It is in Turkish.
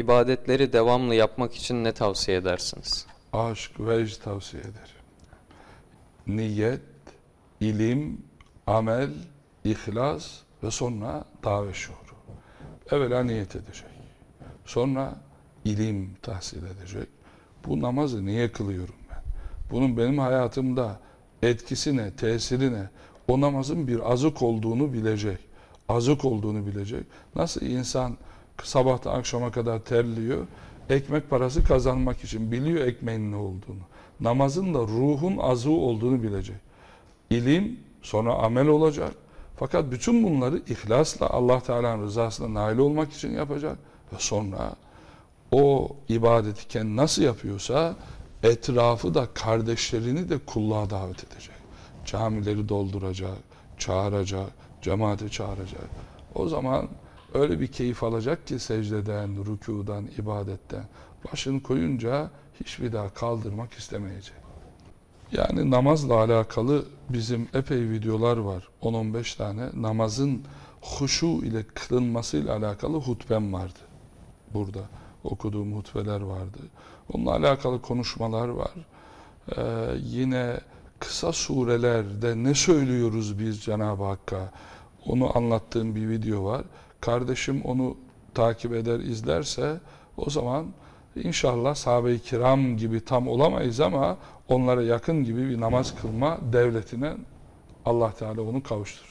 İbadetleri devamlı yapmak için ne tavsiye edersiniz? Aşk, vecd tavsiye ederim. Niyet, ilim, amel, ihlas ve sonra davet şuuru. Evvela niyet edecek. Sonra ilim tahsil edecek. Bu namazı niye kılıyorum ben? Bunun benim hayatımda etkisine, tesirine, o namazın bir azık olduğunu bilecek. Azık olduğunu bilecek. Nasıl insan sabahtan akşama kadar terliyor, ekmek parası kazanmak için biliyor ekmeğin ne olduğunu. Namazın da ruhun azığı olduğunu bilecek. İlim, sonra amel olacak. Fakat bütün bunları ihlasla Allah Teala'nın rızasına nail olmak için yapacak ve sonra o ibadeti kendi nasıl yapıyorsa etrafı da kardeşlerini de kulluğa davet edecek. Camileri dolduracak, çağıracak, cemaati çağıracak. O zaman öyle bir keyif alacak ki secdeden, rükudan, ibadetten. Başını koyunca hiçbir daha kaldırmak istemeyecek. Yani namazla alakalı bizim epey videolar var. 10-15 tane namazın huşu ile kılınmasıyla alakalı hutbem vardı. Burada okuduğum hutbeler vardı. Onunla alakalı konuşmalar var. Ee, yine kısa surelerde ne söylüyoruz biz Cenab-ı Hakk'a? Onu anlattığım bir video var. Kardeşim onu takip eder, izlerse o zaman inşallah sahabe-i kiram gibi tam olamayız ama onlara yakın gibi bir namaz kılma devletine Allah Teala onu kavuşturur.